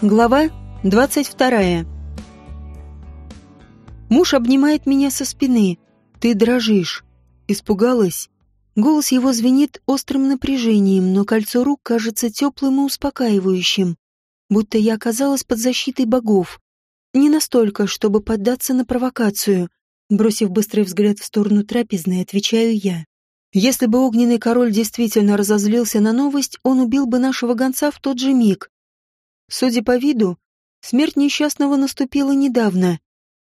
Глава 22. Муж обнимает меня со спины. Ты дрожишь. Испугалась? Голос его звенит острым напряжением, но кольцо рук кажется теплым и успокаивающим, будто я оказалась под защитой богов. Не настолько, чтобы поддаться на провокацию. Бросив быстрый взгляд в сторону трапезной, отвечаю я. Если бы огненный король действительно разозлился на новость, он убил бы нашего гонца в тот же миг. Судя по виду, смерть несчастного наступила недавно.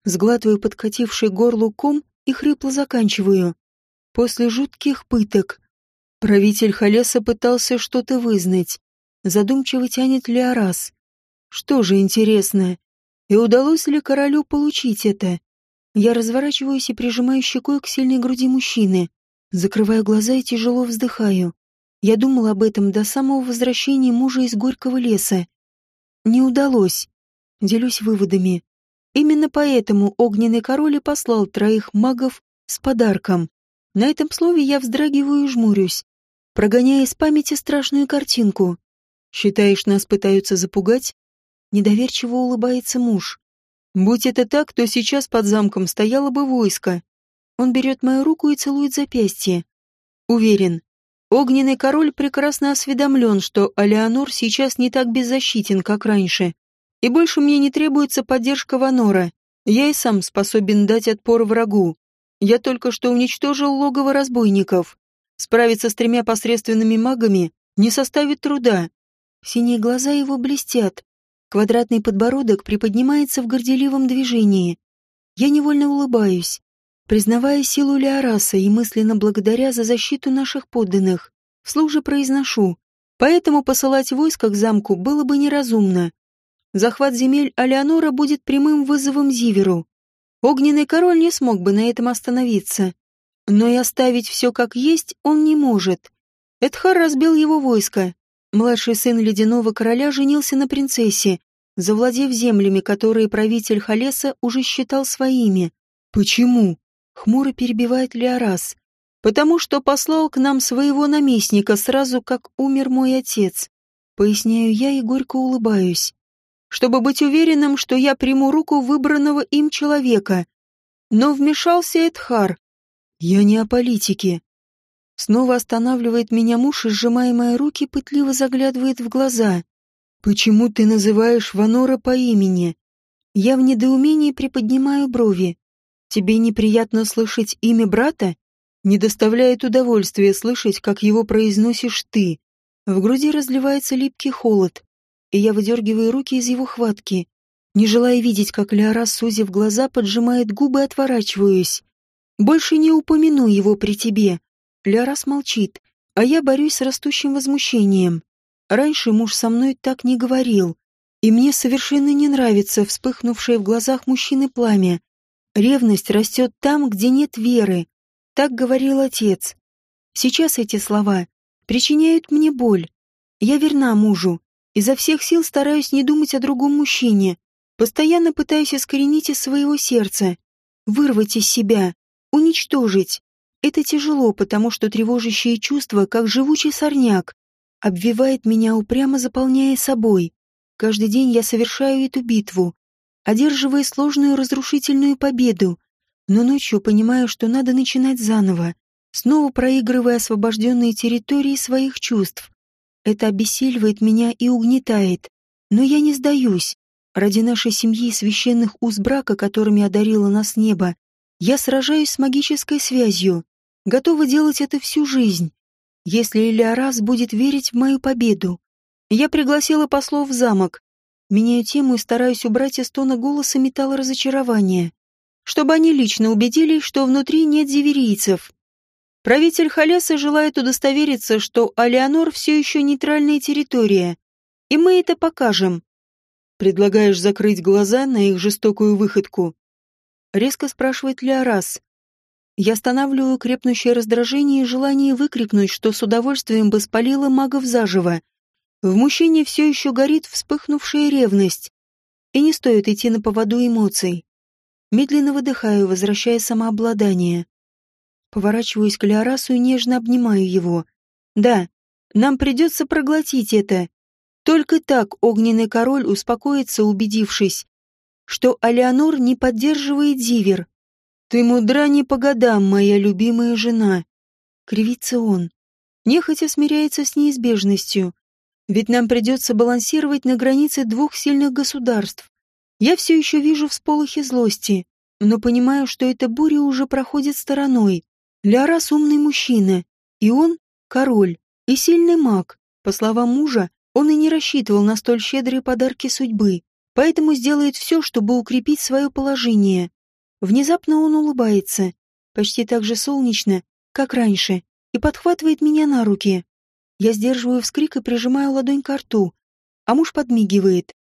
Сглатываю подкативший горлу ком и хрипло заканчиваю. После жутких пыток. Правитель Халеса пытался что-то вызнать. Задумчиво тянет Леорас. Что же интересно, и удалось ли королю получить это? Я разворачиваюсь и прижимаю щекой к сильной груди мужчины. Закрываю глаза и тяжело вздыхаю. Я думал об этом до самого возвращения мужа из горького леса. Не удалось. Делюсь выводами. Именно поэтому огненный король и послал троих магов с подарком. На этом слове я вздрагиваю и жмурюсь, прогоняя из памяти страшную картинку. «Считаешь, нас пытаются запугать?» Недоверчиво улыбается муж. «Будь это так, то сейчас под замком стояло бы войско». Он берет мою руку и целует запястье. Уверен, Огненный король прекрасно осведомлен, что Алеонор сейчас не так беззащитен, как раньше. И больше мне не требуется поддержка Ванора. Я и сам способен дать отпор врагу. Я только что уничтожил логово разбойников. Справиться с тремя посредственными магами не составит труда. Синие глаза его блестят. Квадратный подбородок приподнимается в горделивом движении. Я невольно улыбаюсь признавая силу Леораса и мысленно благодаря за защиту наших подданных. Вслух же произношу. Поэтому посылать войско к замку было бы неразумно. Захват земель Алеонора будет прямым вызовом Зиверу. Огненный король не смог бы на этом остановиться. Но и оставить все как есть он не может. Эдхар разбил его войско. Младший сын ледяного короля женился на принцессе, завладев землями, которые правитель Халеса уже считал своими. Почему? Хмуро перебивает Леорас. «Потому что послал к нам своего наместника сразу, как умер мой отец». Поясняю я и горько улыбаюсь. Чтобы быть уверенным, что я приму руку выбранного им человека. Но вмешался Эдхар. Я не о политике. Снова останавливает меня муж и, сжимая мои руки, пытливо заглядывает в глаза. «Почему ты называешь Ванора по имени?» Я в недоумении приподнимаю брови. Тебе неприятно слышать имя брата? Не доставляет удовольствия слышать, как его произносишь ты. В груди разливается липкий холод, и я выдергиваю руки из его хватки. Не желая видеть, как Леора, сузив глаза, поджимает губы, отворачиваюсь. Больше не упомяну его при тебе. Леорас молчит, а я борюсь с растущим возмущением. Раньше муж со мной так не говорил, и мне совершенно не нравится вспыхнувшее в глазах мужчины пламя. Ревность растет там, где нет веры. Так говорил отец. Сейчас эти слова причиняют мне боль. Я верна мужу. Изо всех сил стараюсь не думать о другом мужчине. Постоянно пытаюсь искоренить из своего сердца. Вырвать из себя. Уничтожить. Это тяжело, потому что тревожащее чувство, как живучий сорняк, обвивает меня упрямо заполняя собой. Каждый день я совершаю эту битву, одерживая сложную разрушительную победу, но ночью понимаю, что надо начинать заново, снова проигрывая освобожденные территории своих чувств. Это обессиливает меня и угнетает, но я не сдаюсь. Ради нашей семьи и священных уз брака, которыми одарило нас небо, я сражаюсь с магической связью, готова делать это всю жизнь, если Элиарас будет верить в мою победу. Я пригласила послов в замок, Меняю тему и стараюсь убрать из тона голоса металл разочарования, чтобы они лично убедились, что внутри нет зиверийцев. Правитель Халеса желает удостовериться, что Алеонор все еще нейтральная территория, и мы это покажем. Предлагаешь закрыть глаза на их жестокую выходку? Резко спрашивает Леорас. Я останавливаю крепнущее раздражение и желание выкрикнуть, что с удовольствием бы спалила магов заживо. В мужчине все еще горит вспыхнувшая ревность, и не стоит идти на поводу эмоций. Медленно выдыхаю, возвращая самообладание. Поворачиваюсь к Леорасу и нежно обнимаю его. Да, нам придется проглотить это. Только так огненный король успокоится, убедившись, что Алеонор не поддерживает Зивер. «Ты мудра не по годам, моя любимая жена», — кривится он. Нехотя смиряется с неизбежностью, ведь нам придется балансировать на границе двух сильных государств. Я все еще вижу всполохи злости, но понимаю, что эта буря уже проходит стороной. Лярас умный мужчина, и он — король и сильный маг. По словам мужа, он и не рассчитывал на столь щедрые подарки судьбы, поэтому сделает все, чтобы укрепить свое положение. Внезапно он улыбается, почти так же солнечно, как раньше, и подхватывает меня на руки. Я сдерживаю вскрик и прижимаю ладонь к рту, а муж подмигивает.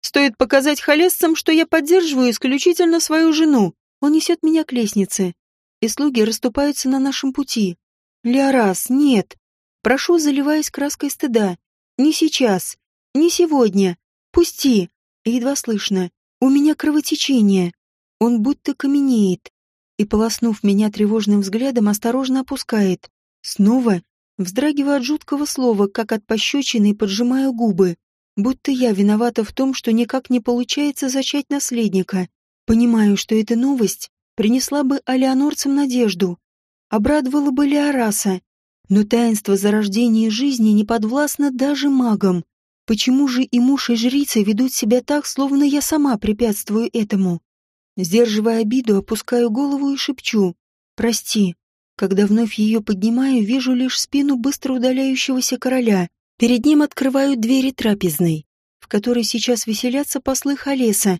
Стоит показать холестцам, что я поддерживаю исключительно свою жену. Он несет меня к лестнице, и слуги расступаются на нашем пути. Леорас, нет. Прошу, заливаясь краской стыда. Не сейчас. Не сегодня. Пусти. Едва слышно. У меня кровотечение. Он будто каменеет. И, полоснув меня тревожным взглядом, осторожно опускает. Снова вздрагиваю от жуткого слова, как от пощечины, и поджимаю губы. Будто я виновата в том, что никак не получается зачать наследника. Понимаю, что эта новость принесла бы алеонорцам надежду, обрадовала бы Леораса, но таинство зарождения жизни не подвластно даже магам. Почему же и муж, и жрица ведут себя так, словно я сама препятствую этому? Сдерживая обиду, опускаю голову и шепчу «Прости». Когда вновь ее поднимаю, вижу лишь спину быстро удаляющегося короля. Перед ним открывают двери трапезной, в которой сейчас веселятся послы Халеса,